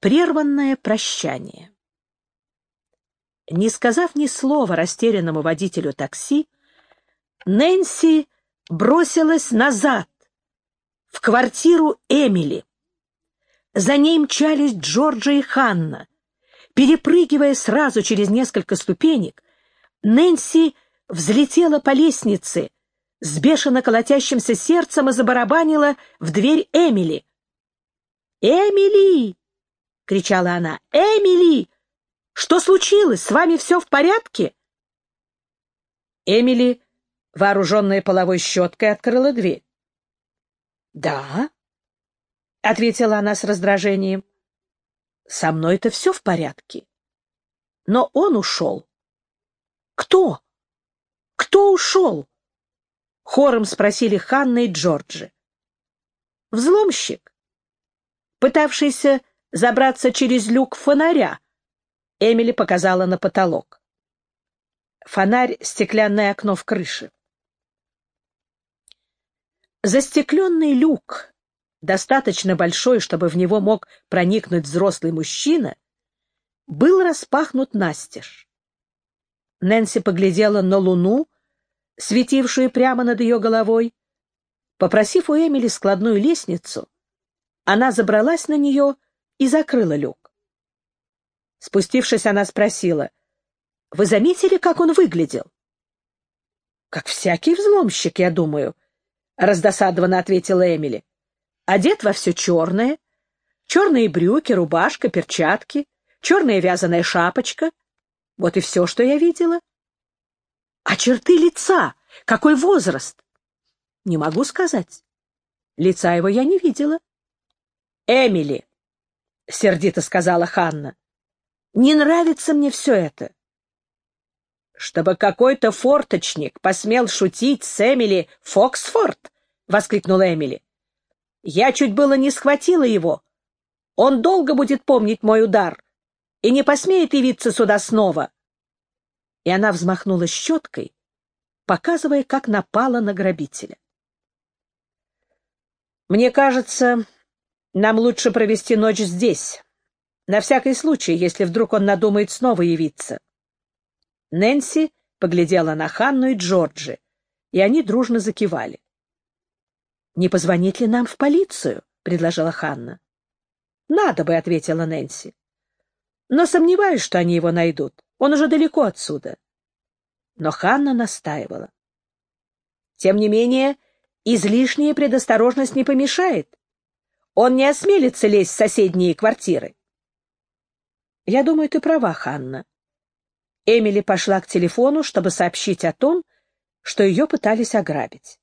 Прерванное прощание. Не сказав ни слова растерянному водителю такси, Нэнси бросилась назад, в квартиру Эмили. За ней мчались Джорджа и Ханна. Перепрыгивая сразу через несколько ступенек, Нэнси взлетела по лестнице, с бешено колотящимся сердцем и забарабанила в дверь Эмили. «Эмили!» — кричала она. «Эмили! Что случилось? С вами все в порядке?» Эмили, вооруженная половой щеткой, открыла дверь. «Да», — ответила она с раздражением. «Со мной-то все в порядке. Но он ушел». «Кто? Кто ушел?» Хором спросили Ханна и Джорджи. «Взломщик, пытавшийся забраться через люк фонаря», Эмили показала на потолок. Фонарь — стеклянное окно в крыше. Застекленный люк, достаточно большой, чтобы в него мог проникнуть взрослый мужчина, был распахнут настежь. Нэнси поглядела на луну, светившую прямо над ее головой. Попросив у Эмили складную лестницу, она забралась на нее и закрыла люк. Спустившись, она спросила, «Вы заметили, как он выглядел?» «Как всякий взломщик, я думаю», — раздосадованно ответила Эмили. «Одет во все черное, черные брюки, рубашка, перчатки, черная вязаная шапочка. Вот и все, что я видела. А черты лица? Какой возраст? Не могу сказать. Лица его я не видела. Эмили, — сердито сказала Ханна, — не нравится мне все это. Чтобы какой-то форточник посмел шутить с Эмили Фоксфорд, — воскликнула Эмили. Я чуть было не схватила его. Он долго будет помнить мой удар и не посмеет явиться сюда снова. И она взмахнула щеткой, показывая, как напала на грабителя. «Мне кажется, нам лучше провести ночь здесь, на всякий случай, если вдруг он надумает снова явиться». Нэнси поглядела на Ханну и Джорджи, и они дружно закивали. «Не позвонить ли нам в полицию?» — предложила Ханна. «Надо бы», — ответила Нэнси. «Но сомневаюсь, что они его найдут. Он уже далеко отсюда». Но Ханна настаивала. Тем не менее, излишняя предосторожность не помешает. Он не осмелится лезть в соседние квартиры. Я думаю, ты права, Ханна. Эмили пошла к телефону, чтобы сообщить о том, что ее пытались ограбить.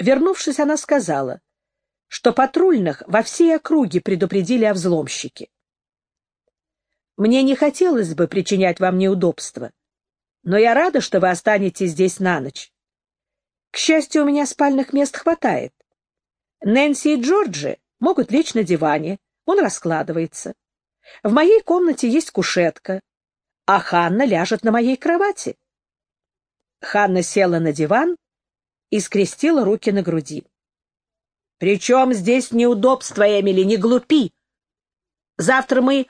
Вернувшись, она сказала, что патрульных во всей округе предупредили о взломщике. «Мне не хотелось бы причинять вам неудобства, но я рада, что вы останетесь здесь на ночь. К счастью, у меня спальных мест хватает. Нэнси и Джорджи могут лечь на диване, он раскладывается. В моей комнате есть кушетка, а Ханна ляжет на моей кровати. Ханна села на диван и скрестила руки на груди. — Причем здесь неудобство, Эмили, не глупи. Завтра мы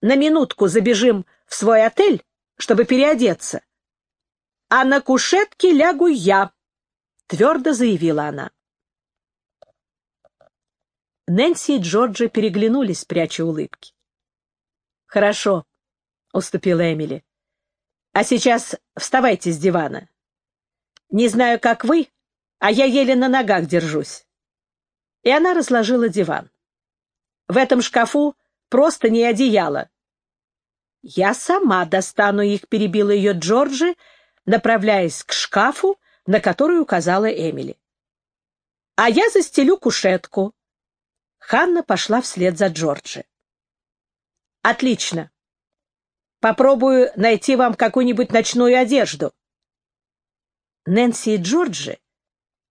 на минутку забежим в свой отель, чтобы переодеться. А на кушетке лягу я, — твердо заявила она. Нэнси и Джорджи переглянулись, пряча улыбки. «Хорошо», — уступила Эмили. «А сейчас вставайте с дивана. Не знаю, как вы, а я еле на ногах держусь». И она разложила диван. «В этом шкафу просто не одеяло». «Я сама достану их», — перебила ее Джорджи, направляясь к шкафу, на который указала Эмили. «А я застелю кушетку». Ханна пошла вслед за Джорджи. «Отлично. Попробую найти вам какую-нибудь ночную одежду». Нэнси и Джорджи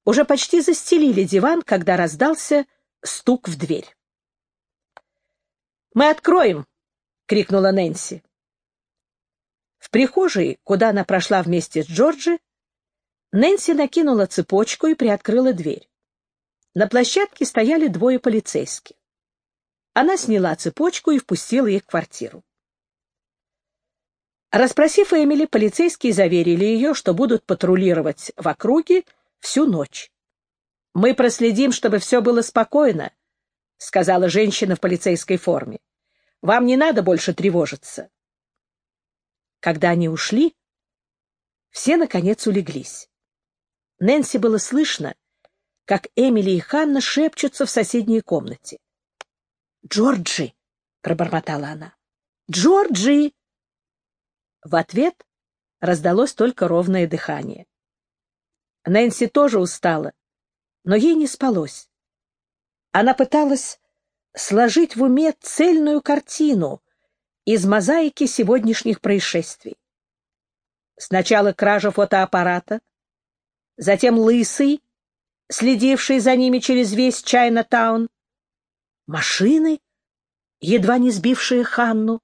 уже почти застелили диван, когда раздался стук в дверь. «Мы откроем!» — крикнула Нэнси. В прихожей, куда она прошла вместе с Джорджи, Нэнси накинула цепочку и приоткрыла дверь. На площадке стояли двое полицейских. Она сняла цепочку и впустила их в квартиру. Расспросив Эмили, полицейские заверили ее, что будут патрулировать в округе всю ночь. «Мы проследим, чтобы все было спокойно», — сказала женщина в полицейской форме. «Вам не надо больше тревожиться». Когда они ушли, все, наконец, улеглись. Нэнси было слышно, как Эмили и Ханна шепчутся в соседней комнате. «Джорджи!» — пробормотала она. «Джорджи!» В ответ раздалось только ровное дыхание. Нэнси тоже устала, но ей не спалось. Она пыталась сложить в уме цельную картину из мозаики сегодняшних происшествий. Сначала кража фотоаппарата, затем лысый, следивший за ними через весь Чайна-таун, машины, едва не сбившие Ханну,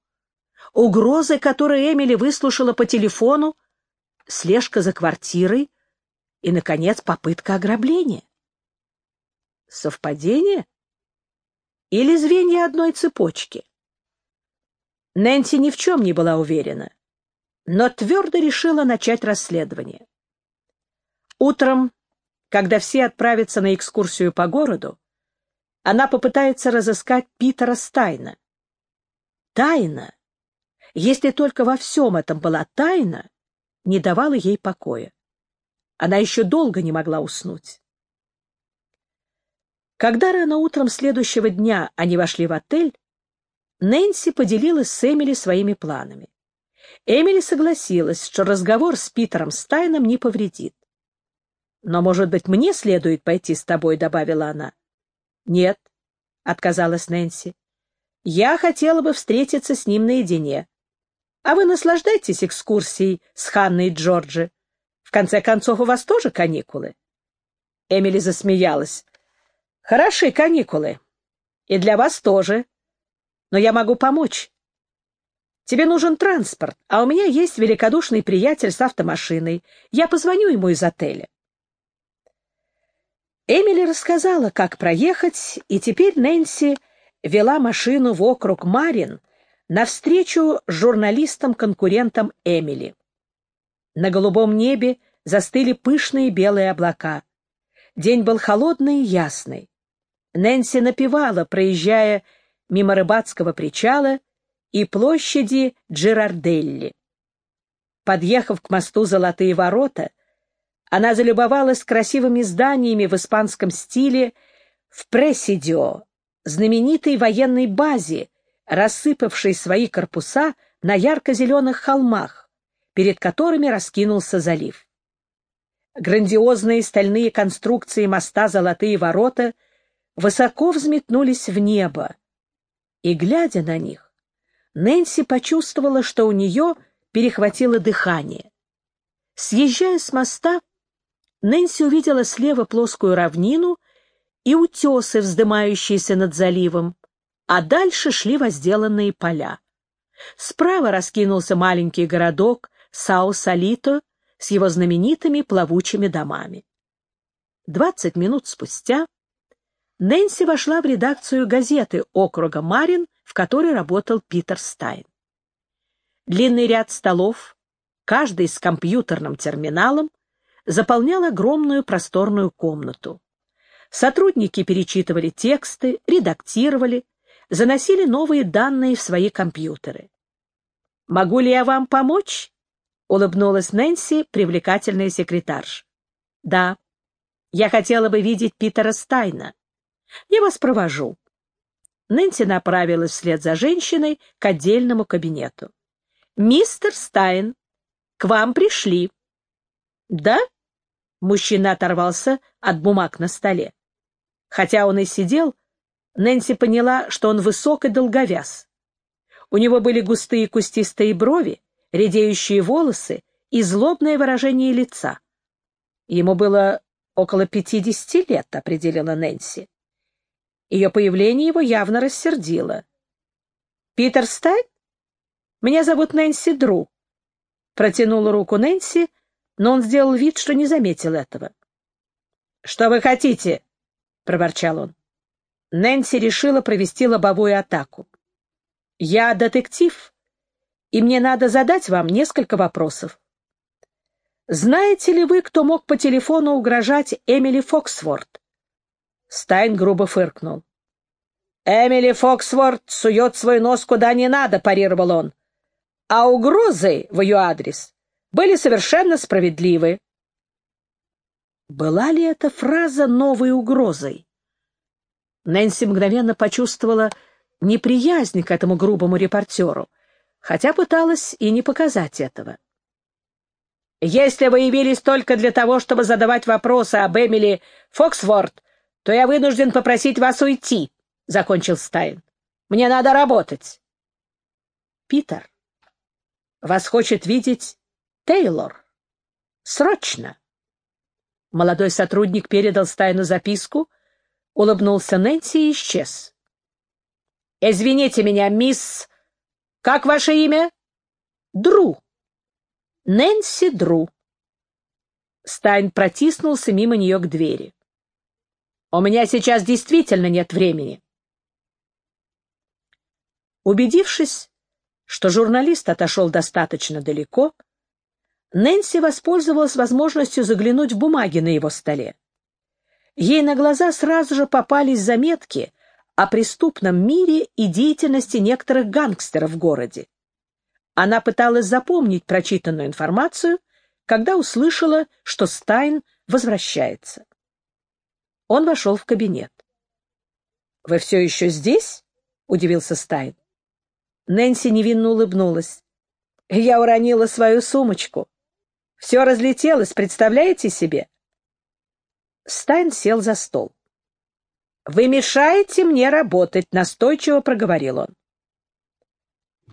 угрозы, которые Эмили выслушала по телефону, слежка за квартирой и, наконец, попытка ограбления. Совпадение? Или звенья одной цепочки? Нэнси ни в чем не была уверена, но твердо решила начать расследование. Утром, когда все отправятся на экскурсию по городу, она попытается разыскать Питера Стайна. Тайна если только во всем этом была тайна, не давала ей покоя. Она еще долго не могла уснуть. Когда рано утром следующего дня они вошли в отель, Нэнси поделилась с Эмили своими планами. Эмили согласилась, что разговор с Питером Стайном не повредит. «Но, может быть, мне следует пойти с тобой?» — добавила она. «Нет», — отказалась Нэнси. «Я хотела бы встретиться с ним наедине. А вы наслаждайтесь экскурсией с Ханной и Джорджи. В конце концов, у вас тоже каникулы. Эмили засмеялась. Хороши каникулы. И для вас тоже. Но я могу помочь. Тебе нужен транспорт, а у меня есть великодушный приятель с автомашиной. Я позвоню ему из отеля. Эмили рассказала, как проехать, и теперь Нэнси вела машину в округ Марин, навстречу журналистам-конкурентам Эмили. На голубом небе застыли пышные белые облака. День был холодный и ясный. Нэнси напевала, проезжая мимо рыбацкого причала и площади Джирарделли. Подъехав к мосту Золотые ворота, она залюбовалась красивыми зданиями в испанском стиле в Пресидио, знаменитой военной базе, рассыпавший свои корпуса на ярко-зеленых холмах, перед которыми раскинулся залив. Грандиозные стальные конструкции моста «Золотые ворота» высоко взметнулись в небо, и, глядя на них, Нэнси почувствовала, что у нее перехватило дыхание. Съезжая с моста, Нэнси увидела слева плоскую равнину и утесы, вздымающиеся над заливом, а дальше шли возделанные поля. Справа раскинулся маленький городок Сао-Салито с его знаменитыми плавучими домами. Двадцать минут спустя Нэнси вошла в редакцию газеты округа Марин, в которой работал Питер Стайн. Длинный ряд столов, каждый с компьютерным терминалом, заполнял огромную просторную комнату. Сотрудники перечитывали тексты, редактировали, заносили новые данные в свои компьютеры. «Могу ли я вам помочь?» — улыбнулась Нэнси, привлекательная секретарша. «Да, я хотела бы видеть Питера Стайна. Я вас провожу». Нэнси направилась вслед за женщиной к отдельному кабинету. «Мистер Стайн, к вам пришли». «Да?» — мужчина оторвался от бумаг на столе. Хотя он и сидел, Нэнси поняла, что он высок и долговяз. У него были густые кустистые брови, редеющие волосы и злобное выражение лица. Ему было около пятидесяти лет, определила Нэнси. Ее появление его явно рассердило. «Питер Стайн? Меня зовут Нэнси Дру». Протянула руку Нэнси, но он сделал вид, что не заметил этого. «Что вы хотите?» — проворчал он. Нэнси решила провести лобовую атаку. «Я детектив, и мне надо задать вам несколько вопросов. Знаете ли вы, кто мог по телефону угрожать Эмили Фоксворт?» Стайн грубо фыркнул. «Эмили Фоксворт сует свой нос куда не надо», — парировал он. «А угрозы в ее адрес были совершенно справедливы». Была ли эта фраза новой угрозой? Нэнси мгновенно почувствовала неприязнь к этому грубому репортеру, хотя пыталась и не показать этого. «Если вы явились только для того, чтобы задавать вопросы об Эмили Фоксворт, то я вынужден попросить вас уйти», — закончил Стайн. «Мне надо работать». «Питер, вас хочет видеть Тейлор. Срочно!» Молодой сотрудник передал Стайну записку, улыбнулся Нэнси и исчез. «Извините меня, мисс... Как ваше имя?» «Дру. Нэнси Дру». Стайн протиснулся мимо нее к двери. «У меня сейчас действительно нет времени». Убедившись, что журналист отошел достаточно далеко, Нэнси воспользовалась возможностью заглянуть в бумаги на его столе. Ей на глаза сразу же попались заметки о преступном мире и деятельности некоторых гангстеров в городе. Она пыталась запомнить прочитанную информацию, когда услышала, что Стайн возвращается. Он вошел в кабинет. «Вы все еще здесь?» — удивился Стайн. Нэнси невинно улыбнулась. «Я уронила свою сумочку. Все разлетелось, представляете себе? Стайн сел за стол. «Вы мешаете мне работать», — настойчиво проговорил он.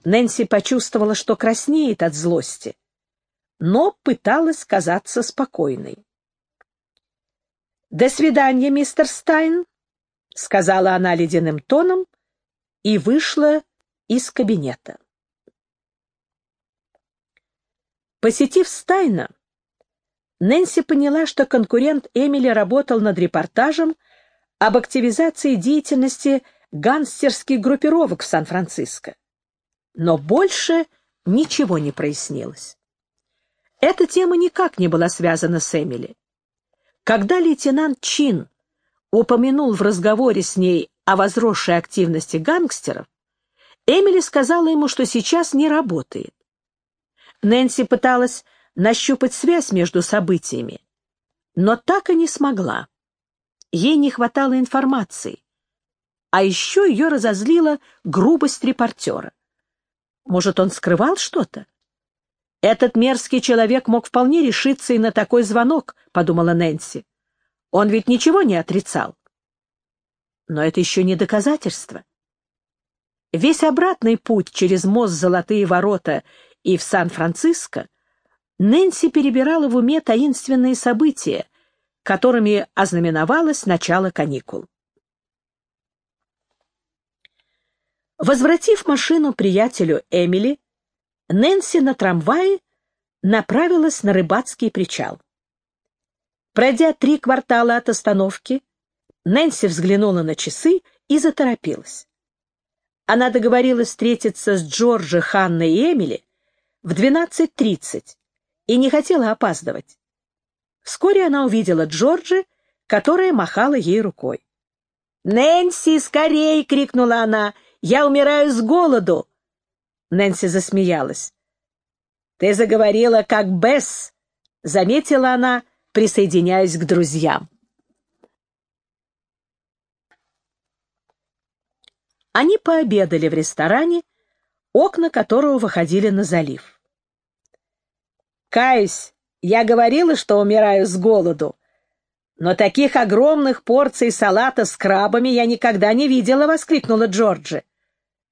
Нэнси почувствовала, что краснеет от злости, но пыталась казаться спокойной. «До свидания, мистер Стайн», — сказала она ледяным тоном и вышла из кабинета. Посетив Стайна, Нэнси поняла, что конкурент Эмили работал над репортажем об активизации деятельности гангстерских группировок в Сан-Франциско. Но больше ничего не прояснилось. Эта тема никак не была связана с Эмили. Когда лейтенант Чин упомянул в разговоре с ней о возросшей активности гангстеров, Эмили сказала ему, что сейчас не работает. Нэнси пыталась нащупать связь между событиями, но так и не смогла. Ей не хватало информации. А еще ее разозлила грубость репортера. Может, он скрывал что-то? Этот мерзкий человек мог вполне решиться и на такой звонок, подумала Нэнси. Он ведь ничего не отрицал. Но это еще не доказательство. Весь обратный путь через мост Золотые ворота и в Сан-Франциско, Нэнси перебирала в уме таинственные события, которыми ознаменовалось начало каникул. Возвратив машину приятелю Эмили, Нэнси на трамвае направилась на рыбацкий причал. Пройдя три квартала от остановки, Нэнси взглянула на часы и заторопилась. Она договорилась встретиться с Джорджи, Ханной и Эмили в 12.30 и не хотела опаздывать. Вскоре она увидела Джорджи, которая махала ей рукой. «Нэнси, скорей!» — крикнула она. «Я умираю с голоду!» Нэнси засмеялась. «Ты заговорила, как Бесс!» — заметила она, присоединяясь к друзьям. Они пообедали в ресторане, окна которого выходили на залив. Каюсь, я говорила, что умираю с голоду. Но таких огромных порций салата с крабами я никогда не видела, — воскликнула Джорджи.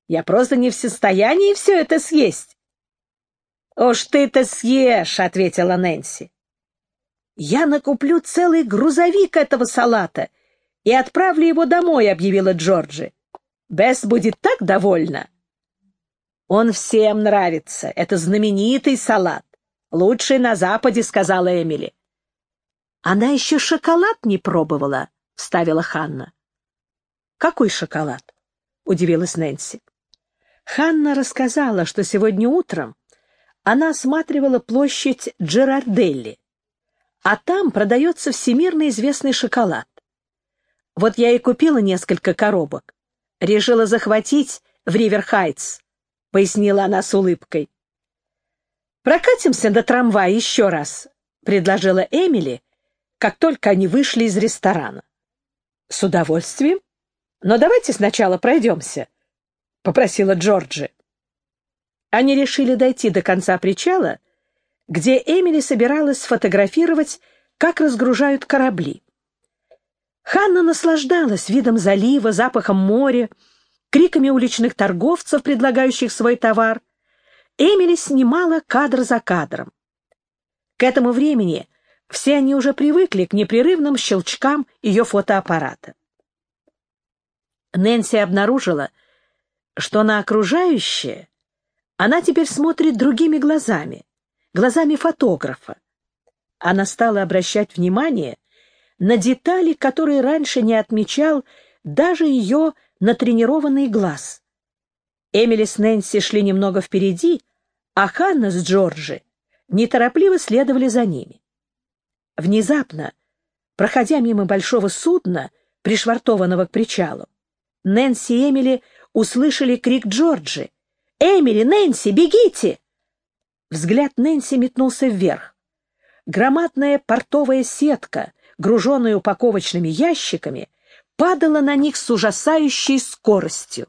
Я просто не в состоянии все это съесть. «Уж ты-то съешь», — ответила Нэнси. «Я накуплю целый грузовик этого салата и отправлю его домой», — объявила Джорджи. «Бесс будет так довольна». «Он всем нравится. Это знаменитый салат. Лучший на Западе, — сказала Эмили. — Она еще шоколад не пробовала, — вставила Ханна. «Какой шоколад?» — удивилась Нэнси. Ханна рассказала, что сегодня утром она осматривала площадь Джерарделли, а там продается всемирно известный шоколад. Вот я и купила несколько коробок. Решила захватить в Риверхайтс, пояснила она с улыбкой. «Прокатимся до трамвая еще раз», — предложила Эмили, как только они вышли из ресторана. «С удовольствием. Но давайте сначала пройдемся», — попросила Джорджи. Они решили дойти до конца причала, где Эмили собиралась сфотографировать, как разгружают корабли. Ханна наслаждалась видом залива, запахом моря, криками уличных торговцев, предлагающих свой товар. Эмили снимала кадр за кадром. К этому времени все они уже привыкли к непрерывным щелчкам ее фотоаппарата. Нэнси обнаружила, что на окружающее она теперь смотрит другими глазами, глазами фотографа. Она стала обращать внимание на детали, которые раньше не отмечал даже ее натренированный глаз. Эмили с Нэнси шли немного впереди, а Ханна с Джорджи неторопливо следовали за ними. Внезапно, проходя мимо большого судна, пришвартованного к причалу, Нэнси и Эмили услышали крик Джорджи. «Эмили, Нэнси, бегите!» Взгляд Нэнси метнулся вверх. Громадная портовая сетка, груженная упаковочными ящиками, падала на них с ужасающей скоростью.